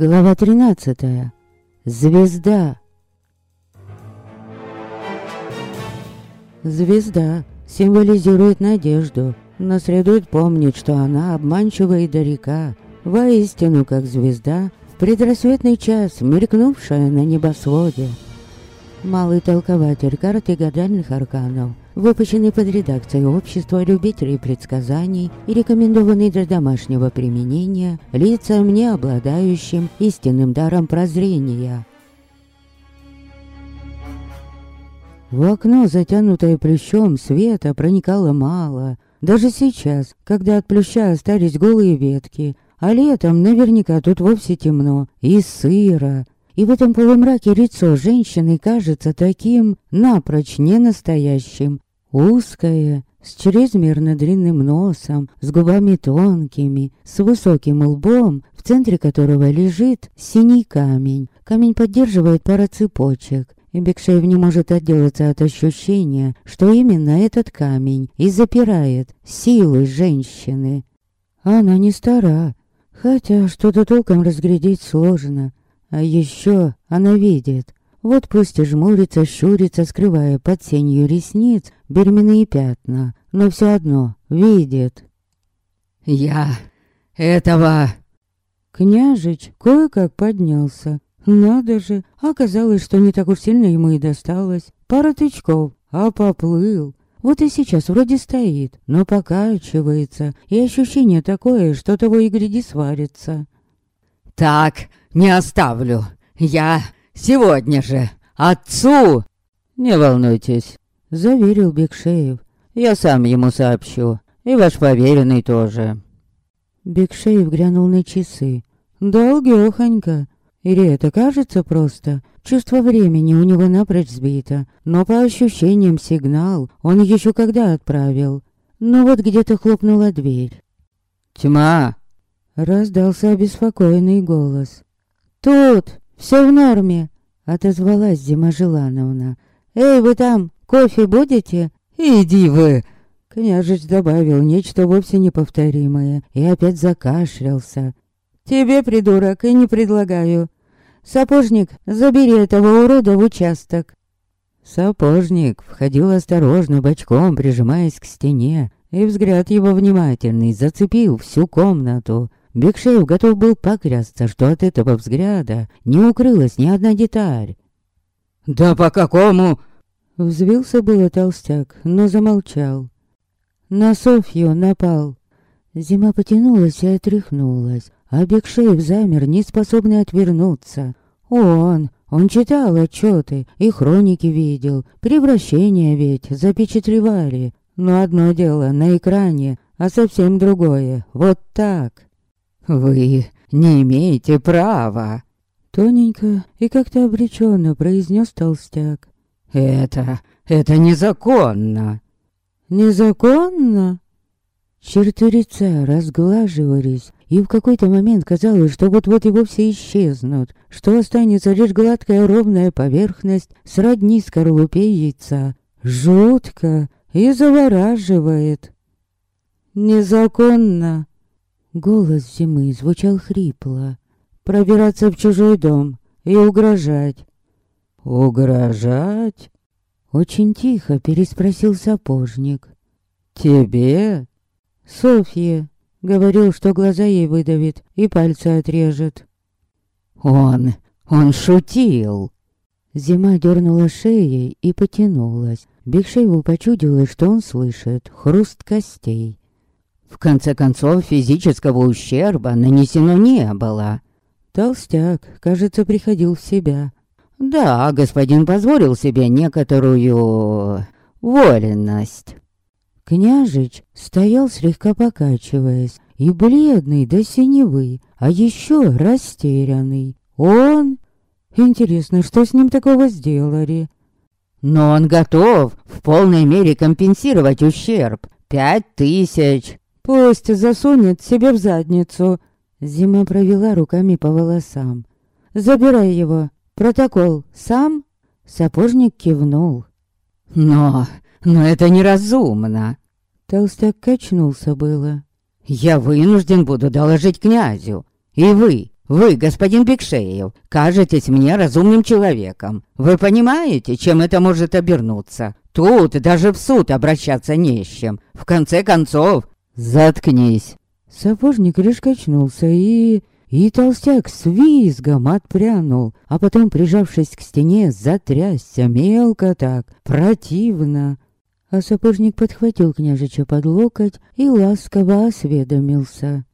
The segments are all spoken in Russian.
Глава 13. Звезда. Звезда символизирует надежду, но следует помнить, что она обманчива и далека. Воистину, как звезда, в предрассветный час, мелькнувшая на небосводе. Малый толкователь карты гадальных арканов, выпущенный под редакцией Общества любителей предсказаний и рекомендованный для домашнего применения лицам, не обладающим истинным даром прозрения. В окно, затянутое плющом, света проникало мало. Даже сейчас, когда от плюща остались голые ветки, а летом наверняка тут вовсе темно и сыро, и в этом полумраке лицо женщины кажется таким напрочь ненастоящим. Узкое, с чрезмерно длинным носом, с губами тонкими, с высоким лбом, в центре которого лежит синий камень. Камень поддерживает пара цепочек, и Бекшеев не может отделаться от ощущения, что именно этот камень и запирает силы женщины. Она не стара, хотя что-то толком разглядеть сложно. А еще она видит. Вот пусть и жмурится, щурится, скрывая под сенью ресниц беременные пятна, но все одно видит. «Я этого...» Княжич кое-как поднялся. Надо же, оказалось, что не так уж сильно ему и досталось. Пара тычков, а поплыл. Вот и сейчас вроде стоит, но покачивается, и ощущение такое, что того и гряди сварится. «Так, не оставлю. Я сегодня же отцу...» «Не волнуйтесь», — заверил Бекшеев. «Я сам ему сообщу. И ваш поверенный тоже». Бекшеев глянул на часы. «Долгёхонько. Или это кажется просто? Чувство времени у него напрочь сбито. Но по ощущениям сигнал он еще когда отправил. Но вот где-то хлопнула дверь. «Тьма!» Раздался обеспокоенный голос. «Тут! Все в норме!» Отозвалась Зима Желановна. «Эй, вы там, кофе будете?» «Иди вы!» Княжич добавил нечто вовсе неповторимое и опять закашлялся. «Тебе, придурок, и не предлагаю. Сапожник, забери этого урода в участок». Сапожник входил осторожно, бочком, прижимаясь к стене, и взгляд его внимательный зацепил всю комнату. Бекшеев готов был поклясться, что от этого взгляда не укрылась ни одна деталь. «Да по какому?» Взвился было толстяк, но замолчал. На Софью напал. Зима потянулась и отряхнулась, а Бекшеев замер, не способный отвернуться. Он, он читал отчеты и хроники видел, превращения ведь запечатлевали. Но одно дело на экране, а совсем другое вот так. «Вы не имеете права!» Тоненько и как-то обреченно произнес толстяк. «Это... это незаконно!» «Незаконно?» Черты лица разглаживались, и в какой-то момент казалось, что вот-вот и вовсе исчезнут, что останется лишь гладкая ровная поверхность сродни скорлупе яйца. Жутко и завораживает. «Незаконно!» Голос зимы звучал хрипло. Пробираться в чужой дом и угрожать. «Угрожать?» Очень тихо переспросил сапожник. «Тебе?» «Софье». Говорил, что глаза ей выдавит и пальцы отрежет. «Он... он шутил!» Зима дернула шеей и потянулась. Бекшееву почудилось, что он слышит хруст костей. В конце концов, физического ущерба нанесено не было. Толстяк, кажется, приходил в себя. Да, господин позволил себе некоторую... вольность. Княжич стоял слегка покачиваясь, и бледный до синевы, а еще растерянный. Он... Интересно, что с ним такого сделали? Но он готов в полной мере компенсировать ущерб. Пять тысяч. Пусть засунет себе в задницу. Зима провела руками по волосам. Забирай его. Протокол сам? Сапожник кивнул. Но... но это неразумно. Толстяк качнулся было. Я вынужден буду доложить князю. И вы, Вы, господин Бекшеев, кажетесь мне разумным человеком. Вы понимаете, чем это может обернуться? Тут даже в суд обращаться не с чем. В конце концов, заткнись. Сапожник лишь качнулся и... И толстяк с визгом отпрянул, а потом, прижавшись к стене, затрясся мелко так, противно. А сапожник подхватил княжича под локоть и ласково осведомился.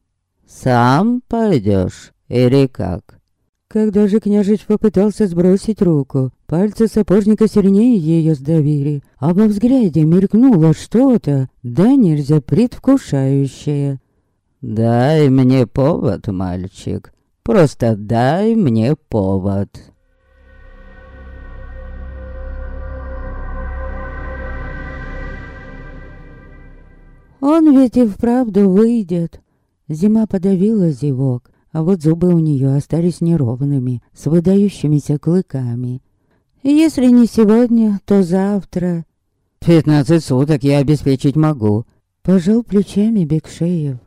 «Сам пойдешь или как?» Когда же княжич попытался сбросить руку, пальцы сапожника сильнее ее сдавили, а во взгляде мелькнуло что-то, да нельзя предвкушающее. «Дай мне повод, мальчик, просто дай мне повод». Он ведь и вправду выйдет. Зима подавила зевок, а вот зубы у нее остались неровными, с выдающимися клыками. Если не сегодня, то завтра. «Пятнадцать суток я обеспечить могу», — пожал плечами Бекшеев.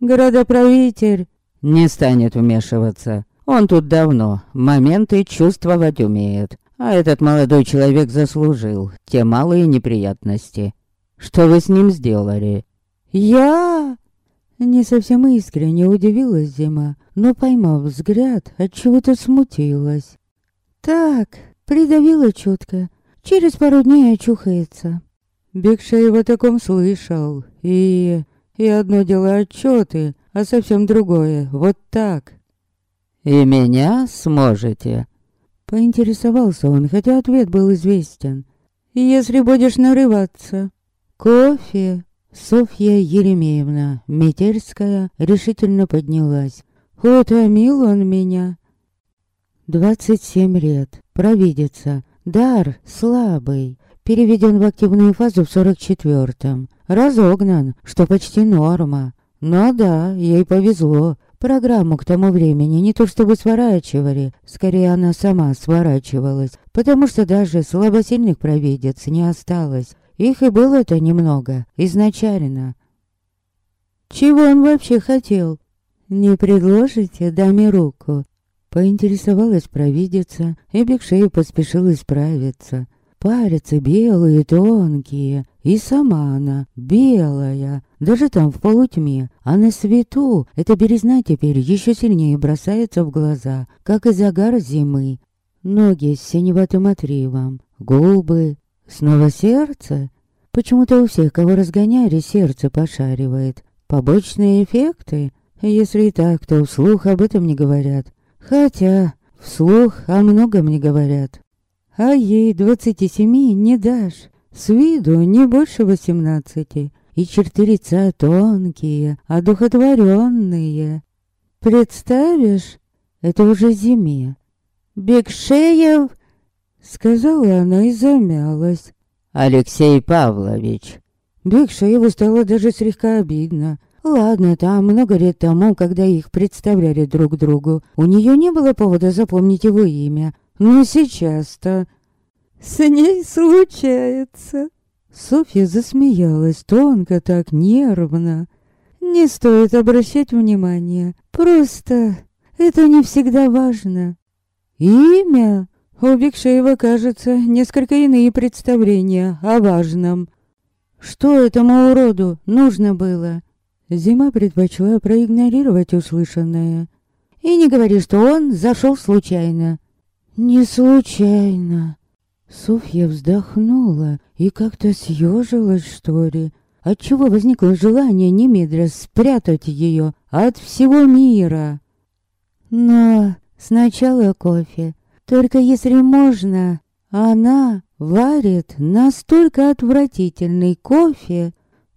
«Городоправитель!» «Не станет вмешиваться. Он тут давно, моменты чувствовать умеет. А этот молодой человек заслужил те малые неприятности. Что вы с ним сделали?» «Я?» Не совсем искренне удивилась Зима, но, поймав взгляд, от чего то смутилась. «Так, придавила чутко. Через пару дней очухается». Бекшеев о таком слышал, и... И одно дело отчеты, а совсем другое, вот так. «И меня сможете?» Поинтересовался он, хотя ответ был известен. «Если будешь нарываться, кофе...» Софья Еремеевна Метельская решительно поднялась. «Утомил он меня». Двадцать семь лет, провидица, дар слабый, переведен в активную фазу в сорок четвертом, разогнан, что почти норма. Но да, ей повезло, Программу к тому времени не то чтобы сворачивали, скорее она сама сворачивалась, потому что даже слабосильных провидец не осталось. Их и было-то немного, изначально. Чего он вообще хотел? Не предложите даме руку? Поинтересовалась провидица, и Бекшеев поспешил исправиться. Пальцы белые, тонкие, и сама она белая, даже там в полутьме, а на свету эта березна теперь еще сильнее бросается в глаза, как и загар зимы. Ноги с синеватым отривом, губы, Снова сердце? Почему-то у всех, кого разгоняли, сердце пошаривает. Побочные эффекты? Если и так, то вслух об этом не говорят. Хотя вслух о многом не говорят. А ей двадцати семи не дашь. С виду не больше восемнадцати. И черты лица тонкие, одухотворенные. Представишь? Это уже зиме. Бекшеев Сказала она и замялась. «Алексей Павлович». Бекшееву стало даже слегка обидно. Ладно, там много лет тому, когда их представляли друг другу, у нее не было повода запомнить его имя. Но сейчас-то... С ней случается. Софья засмеялась тонко, так нервно. Не стоит обращать внимания. Просто это не всегда важно. Имя? У Бекшеева, кажется, несколько иные представления о важном. Что этому уроду нужно было? Зима предпочла проигнорировать услышанное. И не говори, что он зашел случайно. Не случайно. Софья вздохнула и как-то съежилась, что ли. Отчего возникло желание немедля спрятать ее от всего мира. Но сначала кофе, только если можно, она варит настолько отвратительный кофе.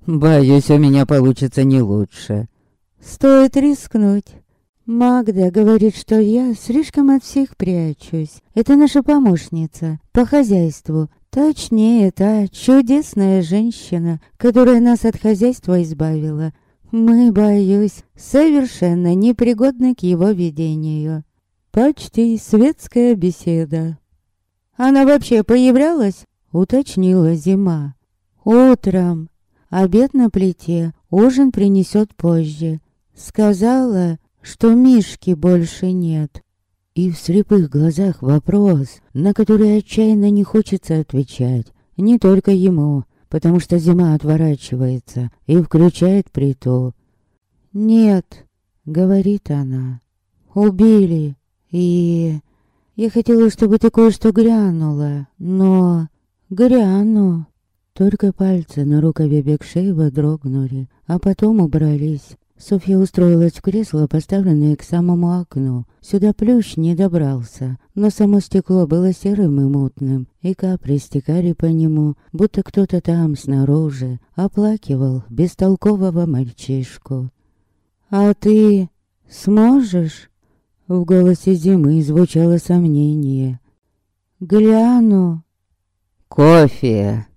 Боюсь, у меня получится не лучше. Стоит рискнуть. Магда говорит, что я слишком от всех прячусь. Это наша помощница по хозяйству. Точнее, та чудесная женщина, которая нас от хозяйства избавила. Мы, боюсь, совершенно непригодны к его ведению. Почти светская беседа. Она вообще появлялась? Уточнила зима. Утром. Обед на плите, ужин принесет позже. Сказала, что Мишки больше нет. И в слепых глазах вопрос, на который отчаянно не хочется отвечать. Не только ему, потому что зима отворачивается и включает плиту. «Нет», — говорит она, — «убили, и...» Я хотела, чтобы ты кое-что грянула, но... Гряну. Только пальцы на рукаве Бекшеева дрогнули, а потом убрались. Софья устроилась в кресло, поставленное к самому окну. Сюда плющ не добрался, но само стекло было серым и мутным, и капли стекали по нему, будто кто-то там снаружи оплакивал бестолкового мальчишку. «А ты сможешь?» В голосе зимы звучало сомнение. «Гляну». «Кофе!»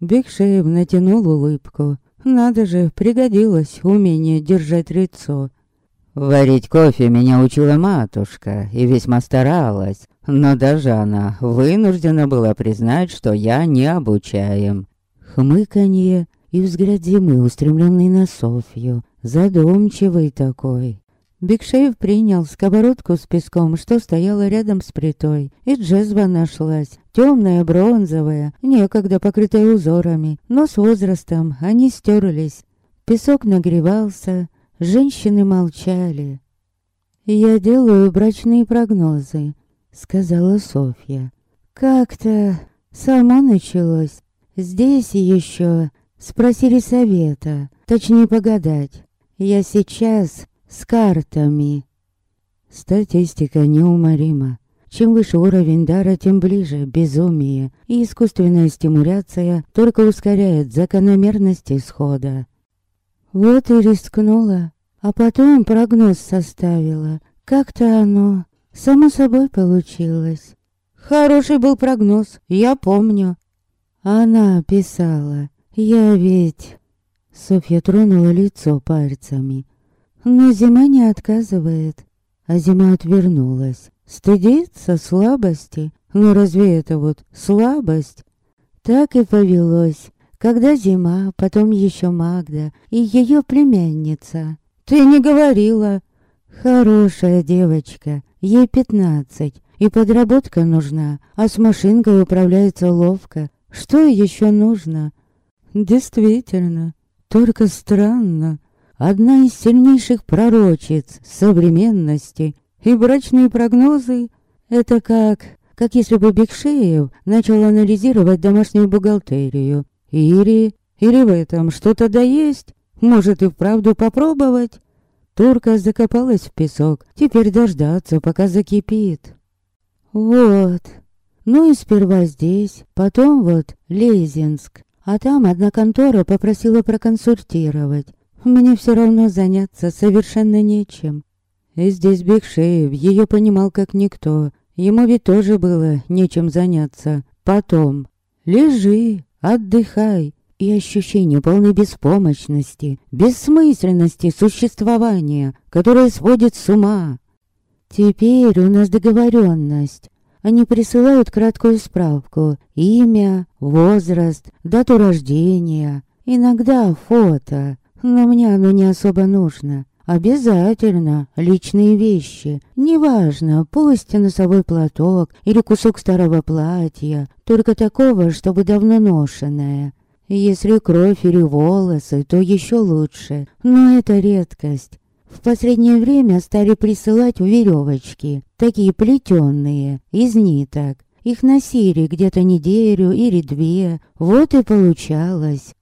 Бекшеев натянул улыбку. Надо же, пригодилось умение держать лицо. Варить кофе меня учила матушка и весьма старалась, но даже она вынуждена была признать, что я не обучаем. Хмыканье и взгляд зимы, устремленный на Софью, задумчивый такой. Бигшеев принял сковородку с песком, что стояла рядом с плитой, и джезва нашлась, темная, бронзовая, некогда покрытая узорами, но с возрастом они стерлись. Песок нагревался, женщины молчали. «Я делаю брачные прогнозы», — сказала Софья. «Как-то само началось. Здесь еще спросили совета, точнее погадать. Я сейчас с картами. Статистика неуморима. Чем выше уровень дара, тем ближе безумие, и искусственная стимуляция только ускоряет закономерность исхода. Вот и рискнула, а потом прогноз составила. Как-то оно само собой получилось. Хороший был прогноз, я помню. Она писала, я ведь... Софья тронула лицо пальцами. Но зима не отказывает. А зима отвернулась. Стыдится слабости. Ну разве это вот слабость? Так и повелось. Когда зима, потом еще Магда и ее племянница. Ты не говорила. Хорошая девочка, ей пятнадцать, и подработка нужна, а с машинкой управляется ловко. Что еще нужно? Действительно, только странно одна из сильнейших пророчиц современности, и брачные прогнозы — это как... как если бы Бекшеев начал анализировать домашнюю бухгалтерию. Или... или в этом что-то да есть, может и вправду попробовать. Турка закопалась в песок, теперь дождаться, пока закипит. Вот. Ну и сперва здесь, потом вот Лезинск. А там одна контора попросила проконсультировать. Мне все равно заняться совершенно нечем. И здесь Бекшеев ее понимал как никто. Ему ведь тоже было нечем заняться. Потом. Лежи, отдыхай. И ощущение полной беспомощности, бессмысленности существования, которое сводит с ума. Теперь у нас договоренность. Они присылают краткую справку. Имя, возраст, дату рождения. Иногда фото. Но мне оно не особо нужно. Обязательно личные вещи. Неважно, пусть носовой платок или кусок старого платья, только такого, чтобы давно ношенное. Если кровь или волосы, то еще лучше, но это редкость. В последнее время стали присылать веревочки, такие плетенные, из ниток. Их носили где-то неделю или две, вот и получалось.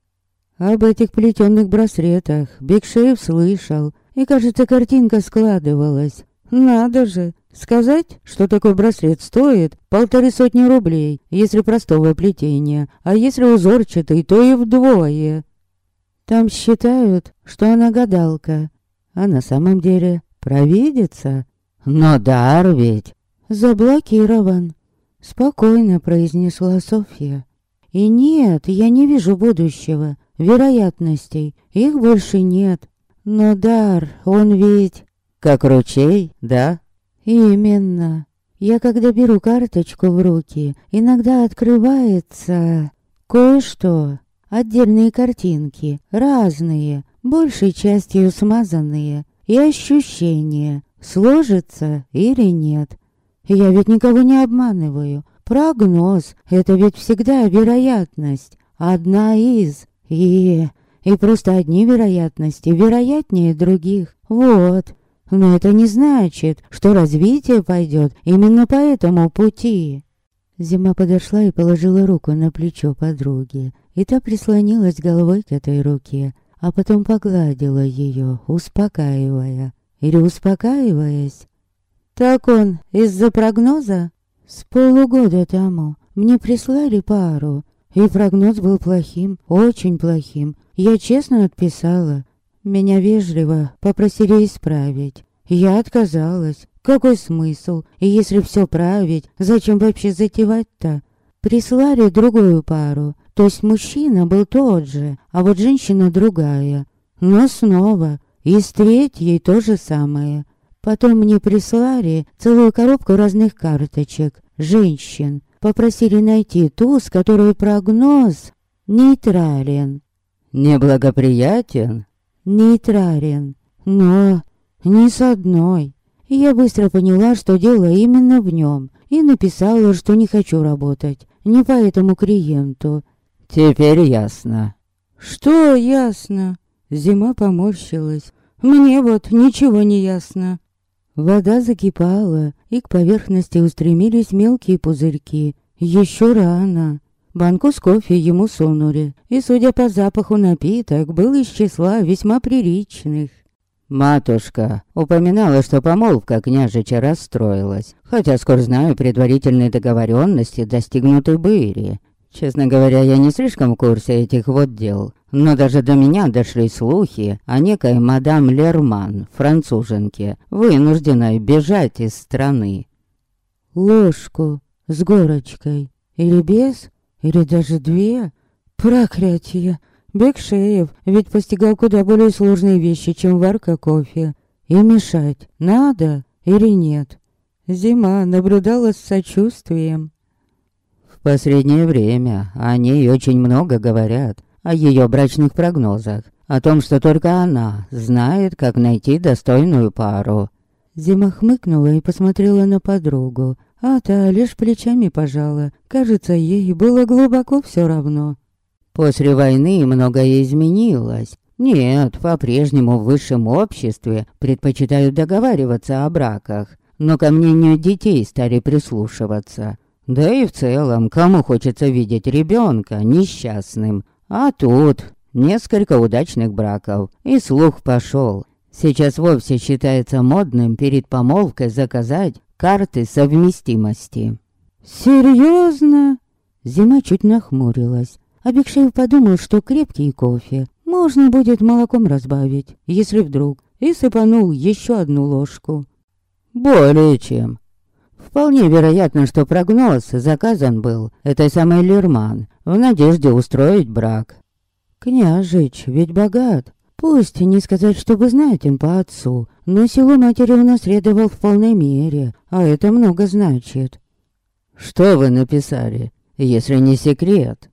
Об этих плетенных браслетах Бекшеев слышал, и, кажется, картинка складывалась. Надо же, сказать, что такой браслет стоит полторы сотни рублей, если простого плетения, а если узорчатый, то и вдвое. Там считают, что она гадалка, а на самом деле провидится. Но дар ведь... Заблокирован, спокойно произнесла Софья. И нет, я не вижу будущего вероятностей, их больше нет. Но дар, он ведь... Как ручей, да? Именно. Я когда беру карточку в руки, иногда открывается кое-что. Отдельные картинки, разные, большей частью смазанные. и ощущение, сложится или нет. Я ведь никого не обманываю. Прогноз — это ведь всегда вероятность. Одна из. И... И просто одни вероятности вероятнее других. Вот. Но это не значит, что развитие пойдет именно по этому пути. Зима подошла и положила руку на плечо подруги. И та прислонилась головой к этой руке, а потом погладила ее, успокаивая. Или успокаиваясь. Так он из-за прогноза? С полугода тому мне прислали пару, и прогноз был плохим, очень плохим. Я честно отписала. Меня вежливо попросили исправить. Я отказалась. Какой смысл? И если все править, зачем вообще затевать-то? Прислали другую пару. То есть мужчина был тот же, а вот женщина другая. Но снова, и с третьей то же самое. Потом мне прислали целую коробку разных карточек, женщин. Попросили найти ту, с которой прогноз нейтрален. Неблагоприятен? Нейтрален. Но ни с одной. Я быстро поняла, что дело именно в нем, и написала, что не хочу работать. Не по этому клиенту. Теперь ясно. Что ясно? Зима поморщилась. Мне вот ничего не ясно. Вода закипала, и к поверхности устремились мелкие пузырьки. Еще рано. Банку с кофе ему сунули, и, судя по запаху, напиток был из числа весьма приличных. Матушка упоминала, что помолвка княжича расстроилась, хотя скоро знаю предварительные договоренности достигнуты были. Честно говоря, я не слишком в курсе этих вот дел, но даже до меня дошли слухи о некой мадам Лерман, француженке, вынужденной бежать из страны. Ложку с горочкой. Или без, или даже две. Проклятие. Бекшеев ведь постигал куда более сложные вещи, чем варка кофе. И мешать надо или нет? Зима наблюдала с сочувствием. В последнее время о ней очень много говорят о ее брачных прогнозах, о том, что только она знает, как найти достойную пару. Зима хмыкнула и посмотрела на подругу, а та лишь плечами пожала. Кажется, ей было глубоко все равно. После войны многое изменилось. Нет, по-прежнему в высшем обществе предпочитают договариваться о браках, но ко мнению детей стали прислушиваться. Да и в целом, кому хочется видеть ребенка несчастным, а тут несколько удачных браков, и слух пошел. Сейчас вовсе считается модным перед помолвкой заказать карты совместимости. «Серьезно?» Зима чуть нахмурилась. А Бекшеев подумал, что крепкий кофе можно будет молоком разбавить, если вдруг, и сыпанул еще одну ложку. «Более чем. Вполне вероятно, что прогноз заказан был этой самой Лерман в надежде устроить брак. Княжич ведь богат. Пусть не сказать, чтобы знатен по отцу, но силу матери унаследовал в полной мере, а это много значит. Что вы написали, если не секрет?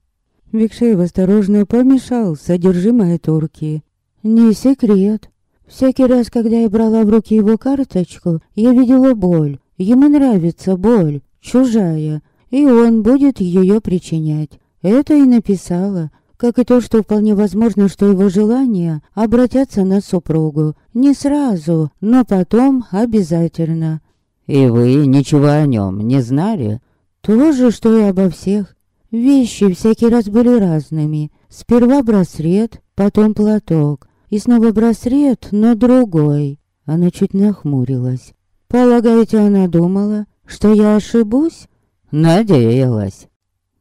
Викшеев осторожно помешал содержимое турки. Не секрет. Всякий раз, когда я брала в руки его карточку, я видела боль, Ему нравится боль, чужая, и он будет ее причинять. Это и написала, как и то, что вполне возможно, что его желания обратятся на супругу. Не сразу, но потом обязательно. «И вы ничего о нем не знали?» «То же, что и обо всех. Вещи всякий раз были разными. Сперва браслет, потом платок. И снова браслет, но другой». Она чуть нахмурилась. Полагаете, она думала, что я ошибусь? Надеялась.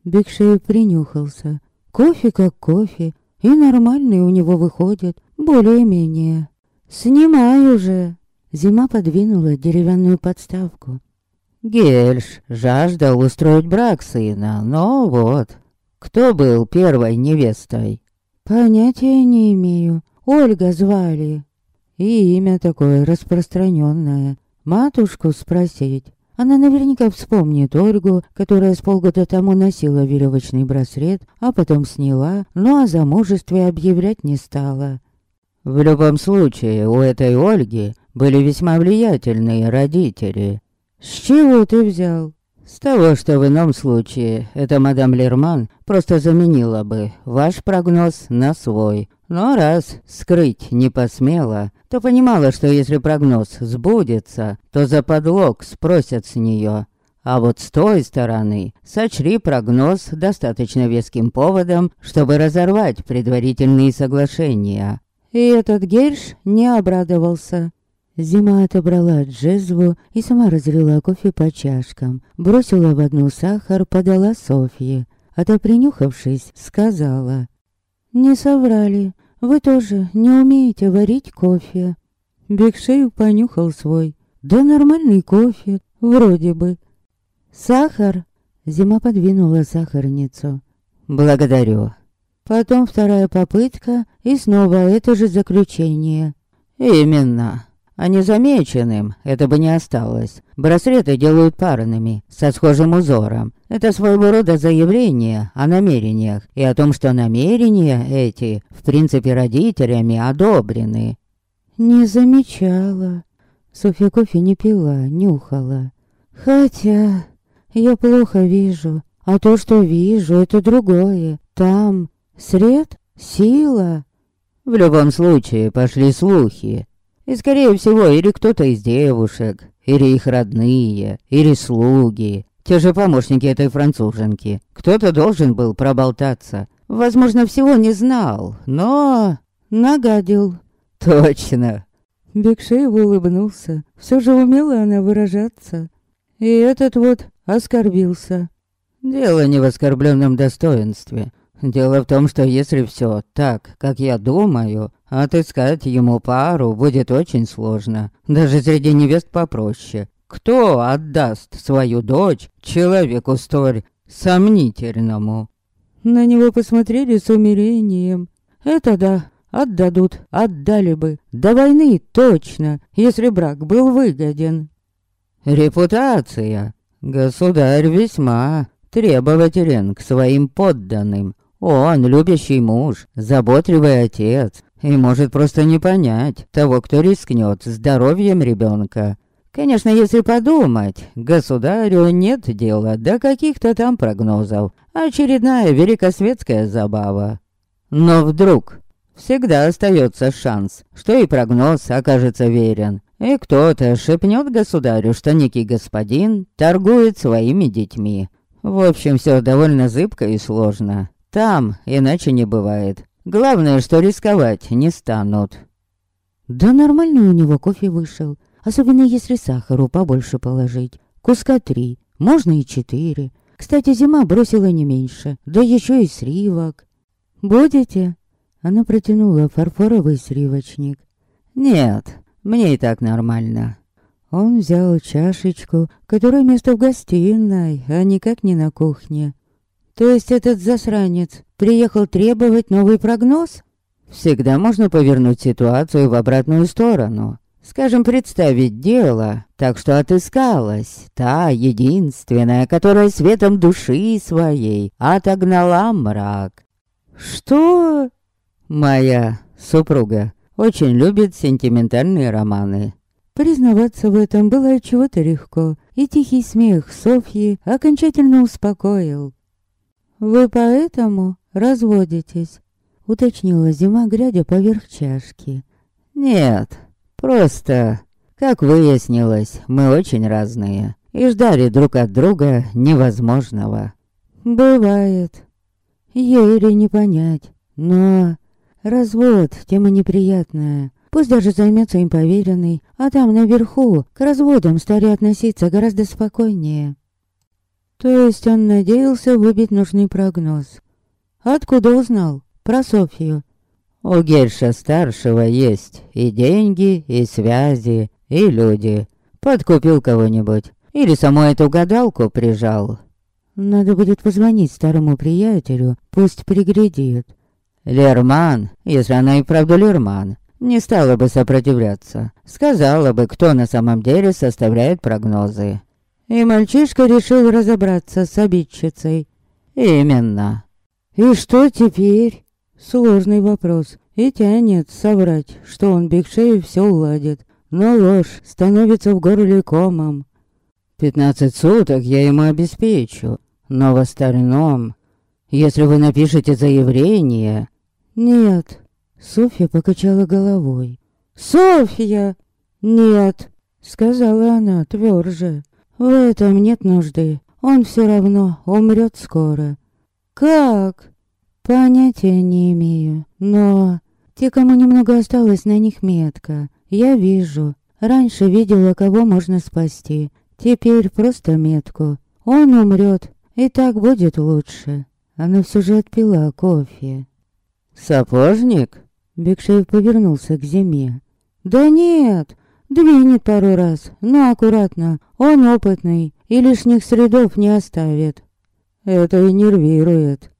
Бекшеев принюхался. Кофе как кофе, и нормальный у него выходит, более-менее. Снимаю же. Зима подвинула деревянную подставку. Гельш жаждал устроить брак сына, но вот. Кто был первой невестой? Понятия не имею. Ольга звали. И имя такое распространенное. Матушку спросить. Она наверняка вспомнит Ольгу, которая с полгода тому носила веревочный браслет, а потом сняла, но о замужестве объявлять не стала. В любом случае, у этой Ольги были весьма влиятельные родители. С чего ты взял? С того, что в ином случае эта мадам Лерман просто заменила бы ваш прогноз на свой. Но раз скрыть не посмела, то понимала, что если прогноз сбудется, то за подлог спросят с нее. А вот с той стороны сочли прогноз достаточно веским поводом, чтобы разорвать предварительные соглашения. И этот Герш не обрадовался. Зима отобрала джезву и сама разлила кофе по чашкам, бросила в одну сахар, подала Софье. А то, принюхавшись, сказала. «Не соврали, вы тоже не умеете варить кофе». Бекшеев понюхал свой. «Да нормальный кофе, вроде бы». «Сахар?» Зима подвинула сахарницу. «Благодарю». Потом вторая попытка, и снова это же заключение. «Именно». А незамеченным это бы не осталось. Браслеты делают парными, со схожим узором. Это своего рода заявление о намерениях и о том, что намерения эти, в принципе, родителями одобрены. Не замечала. Софья кофе не пила, нюхала. Хотя я плохо вижу, а то, что вижу, это другое. Там сред, сила. В любом случае пошли слухи, и, скорее всего, или кто-то из девушек, или их родные, или слуги, те же помощники этой француженки. Кто-то должен был проболтаться. Возможно, всего не знал, но... Нагадил. Точно. Бекшеев улыбнулся. Все же умела она выражаться. И этот вот оскорбился. Дело не в оскорбленном достоинстве. Дело в том, что если все так, как я думаю, отыскать ему пару будет очень сложно. Даже среди невест попроще. Кто отдаст свою дочь человеку столь сомнительному? На него посмотрели с умилением. Это да, отдадут, отдали бы. До войны точно, если брак был выгоден. Репутация. Государь весьма требователен к своим подданным. Он любящий муж, заботливый отец, и может просто не понять того, кто рискнет здоровьем ребенка. Конечно, если подумать, государю нет дела до каких-то там прогнозов. Очередная великосветская забава. Но вдруг всегда остается шанс, что и прогноз окажется верен. И кто-то шепнет государю, что некий господин торгует своими детьми. В общем, все довольно зыбко и сложно. Там иначе не бывает. Главное, что рисковать не станут. Да нормально у него кофе вышел. Особенно если сахару побольше положить. Куска три, можно и четыре. Кстати, зима бросила не меньше. Да еще и сривок. Будете? Она протянула фарфоровый сривочник. Нет, мне и так нормально. Он взял чашечку, которая место в гостиной, а никак не на кухне. То есть этот засранец приехал требовать новый прогноз? Всегда можно повернуть ситуацию в обратную сторону. Скажем, представить дело, так что отыскалась та единственная, которая светом души своей отогнала мрак. Что? Моя супруга очень любит сентиментальные романы. Признаваться в этом было чего-то легко, и тихий смех Софьи окончательно успокоил. «Вы поэтому разводитесь?» Уточнила зима, глядя поверх чашки. «Нет, просто, как выяснилось, мы очень разные и ждали друг от друга невозможного». «Бывает. Еле не понять. Но развод — тема неприятная. Пусть даже займется им поверенный, а там наверху к разводам стали относиться гораздо спокойнее». То есть он надеялся выбить нужный прогноз. Откуда узнал? Про Софью. У Гельша-старшего есть и деньги, и связи, и люди. Подкупил кого-нибудь. Или саму эту гадалку прижал. Надо будет позвонить старому приятелю, пусть приглядит. Лерман, если она и правда Лерман, не стала бы сопротивляться. Сказала бы, кто на самом деле составляет прогнозы. И мальчишка решил разобраться с обидчицей. Именно. И что теперь? Сложный вопрос. и тянет соврать, что он Бигшеев все уладит. Но ложь становится в горле комом. Пятнадцать суток я ему обеспечу, но в остальном, если вы напишете заявление... Нет, Софья покачала головой. «Софья!» «Нет», — сказала она тверже. «В этом нет нужды. Он все равно умрет скоро». «Как?» «Понятия не имею. Но те, кому немного осталось на них метка, я вижу. Раньше видела, кого можно спасти. Теперь просто метку. Он умрет, и так будет лучше». Она все же отпила кофе. «Сапожник?» Бекшеев повернулся к зиме. «Да нет, двинет пару раз, но аккуратно. Он опытный и лишних следов не оставит. Это и нервирует.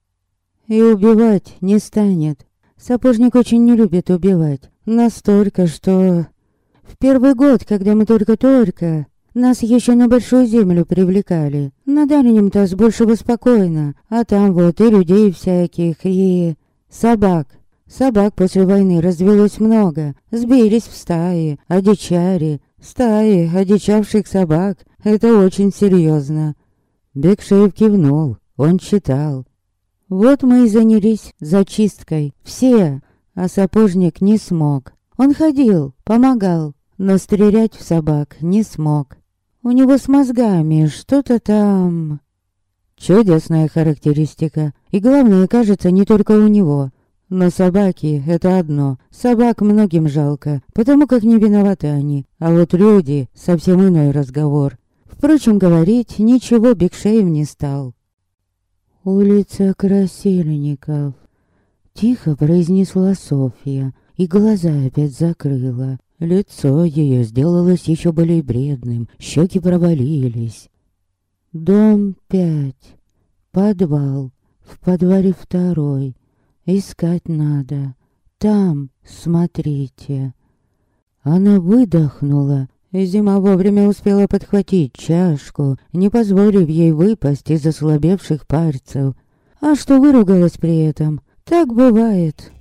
И убивать не станет. Сапожник очень не любит убивать. Настолько, что... В первый год, когда мы только-только... Нас еще на Большую Землю привлекали. На дальнем-то с большего спокойно. А там вот и людей всяких, и... Собак. Собак после войны развелось много. Сбились в стаи, одичари. Стаи одичавших собак. Это очень серьезно. Бекшеев кивнул. Он читал. Вот мы и занялись зачисткой. Все. А сапожник не смог. Он ходил, помогал, но стрелять в собак не смог. У него с мозгами что-то там... Чудесная характеристика. И главное, кажется, не только у него. Но собаки — это одно. Собак многим жалко, потому как не виноваты они. А вот люди — совсем иной разговор. Впрочем, говорить ничего Бекшеев не стал. «Улица Красильников», — тихо произнесла Софья, и глаза опять закрыла. Лицо ее сделалось еще более бледным, щеки провалились. Дом пять, подвал, в подвале второй. Искать надо. Там смотрите. Она выдохнула, и зима вовремя успела подхватить чашку, не позволив ей выпасть из ослабевших пальцев. А что выругалась при этом? Так бывает.